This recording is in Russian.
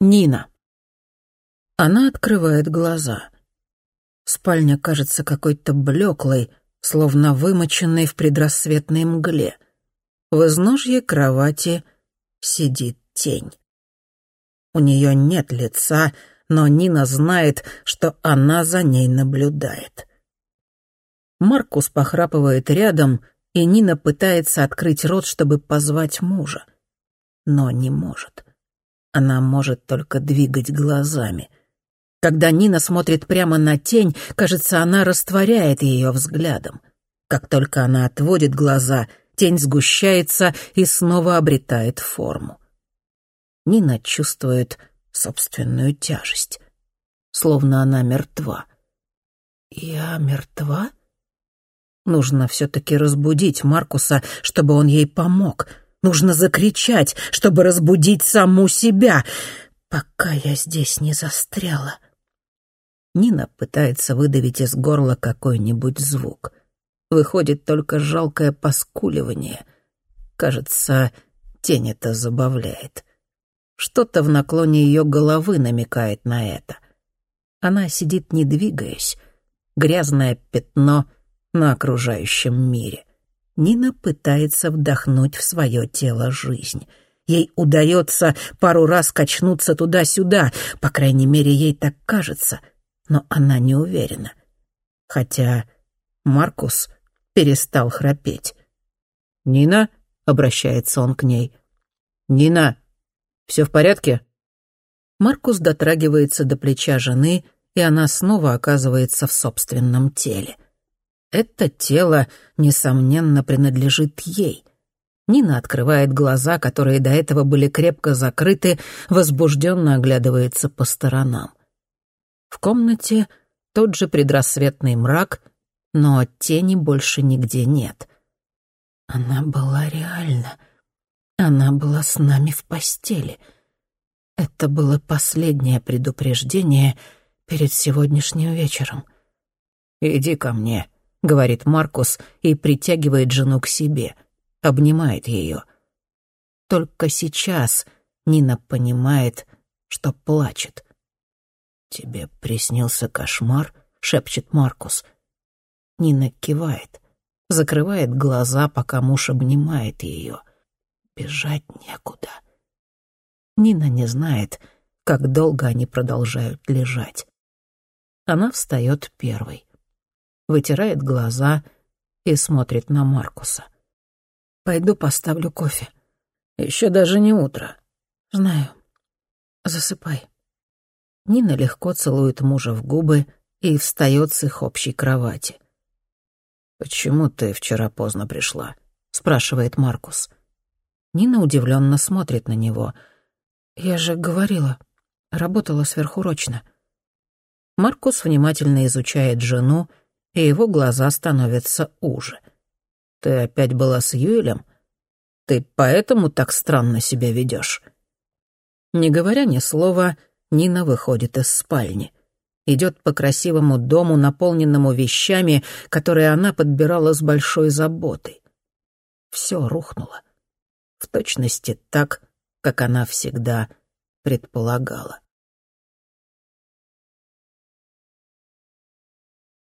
Нина. Она открывает глаза. Спальня кажется какой-то блеклой, словно вымоченной в предрассветной мгле. В изножье кровати сидит тень. У нее нет лица, но Нина знает, что она за ней наблюдает. Маркус похрапывает рядом, и Нина пытается открыть рот, чтобы позвать мужа. Но не может. Она может только двигать глазами. Когда Нина смотрит прямо на тень, кажется, она растворяет ее взглядом. Как только она отводит глаза, тень сгущается и снова обретает форму. Нина чувствует собственную тяжесть, словно она мертва. «Я мертва?» Нужно все-таки разбудить Маркуса, чтобы он ей помог — Нужно закричать, чтобы разбудить саму себя, пока я здесь не застряла. Нина пытается выдавить из горла какой-нибудь звук. Выходит только жалкое поскуливание. Кажется, тень это забавляет. Что-то в наклоне ее головы намекает на это. Она сидит, не двигаясь, грязное пятно на окружающем мире. Нина пытается вдохнуть в свое тело жизнь. Ей удается пару раз качнуться туда-сюда, по крайней мере, ей так кажется, но она не уверена. Хотя Маркус перестал храпеть. «Нина?» — обращается он к ней. «Нина, все в порядке?» Маркус дотрагивается до плеча жены, и она снова оказывается в собственном теле — это тело, несомненно, принадлежит ей. Нина открывает глаза, которые до этого были крепко закрыты, возбужденно оглядывается по сторонам. В комнате тот же предрассветный мрак, но тени больше нигде нет. Она была реальна. Она была с нами в постели. Это было последнее предупреждение перед сегодняшним вечером. «Иди ко мне», — говорит Маркус и притягивает жену к себе, обнимает ее. Только сейчас Нина понимает, что плачет. «Тебе приснился кошмар?» — шепчет Маркус. Нина кивает, закрывает глаза, пока муж обнимает ее. Бежать некуда. Нина не знает, как долго они продолжают лежать. Она встает первой вытирает глаза и смотрит на Маркуса. «Пойду поставлю кофе. Еще даже не утро». «Знаю. Засыпай». Нина легко целует мужа в губы и встает с их общей кровати. «Почему ты вчера поздно пришла?» — спрашивает Маркус. Нина удивленно смотрит на него. «Я же говорила, работала сверхурочно». Маркус внимательно изучает жену и его глаза становятся уже. «Ты опять была с Юэлем? Ты поэтому так странно себя ведешь?» Не говоря ни слова, Нина выходит из спальни. Идет по красивому дому, наполненному вещами, которые она подбирала с большой заботой. Все рухнуло. В точности так, как она всегда предполагала.